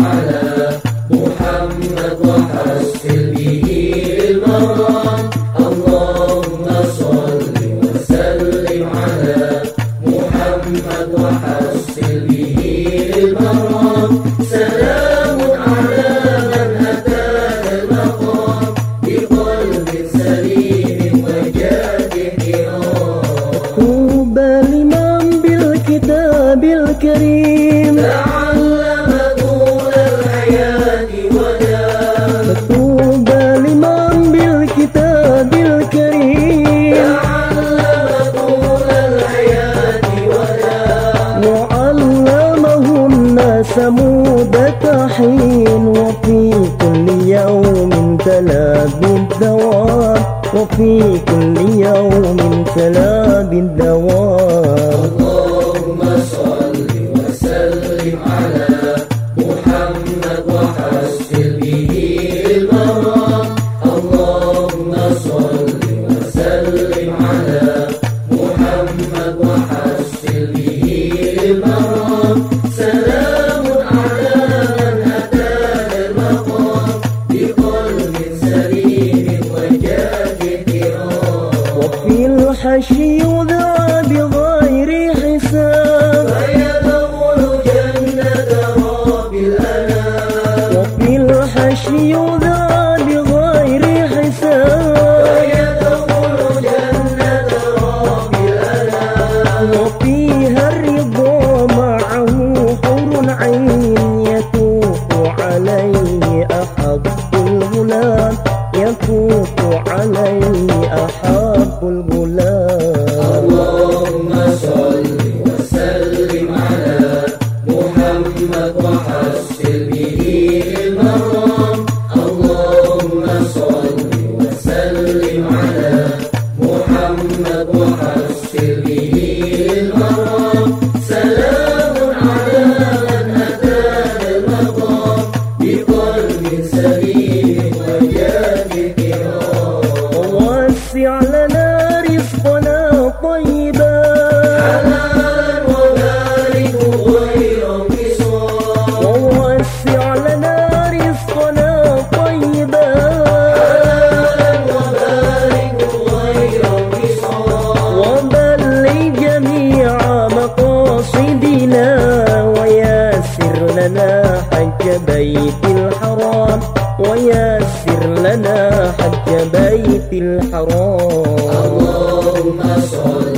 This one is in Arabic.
على ثمود تحين وفي كل يوم تلاب الدواب وفي كل يوم تلاب الدواب اللهم صل وسلم على حشي وذا بغير حساب. فيدخل جنة رب الأنام رب الحشي وذا بغير حساب. فيدخل جنة رب الأنام وفيها الرضا معه حور عين يطوف عليه أحب الغلام. يطوف عليه أحب الغلام. بيت الحرام ويسر لنا حج بيت الحرام. اللهم صل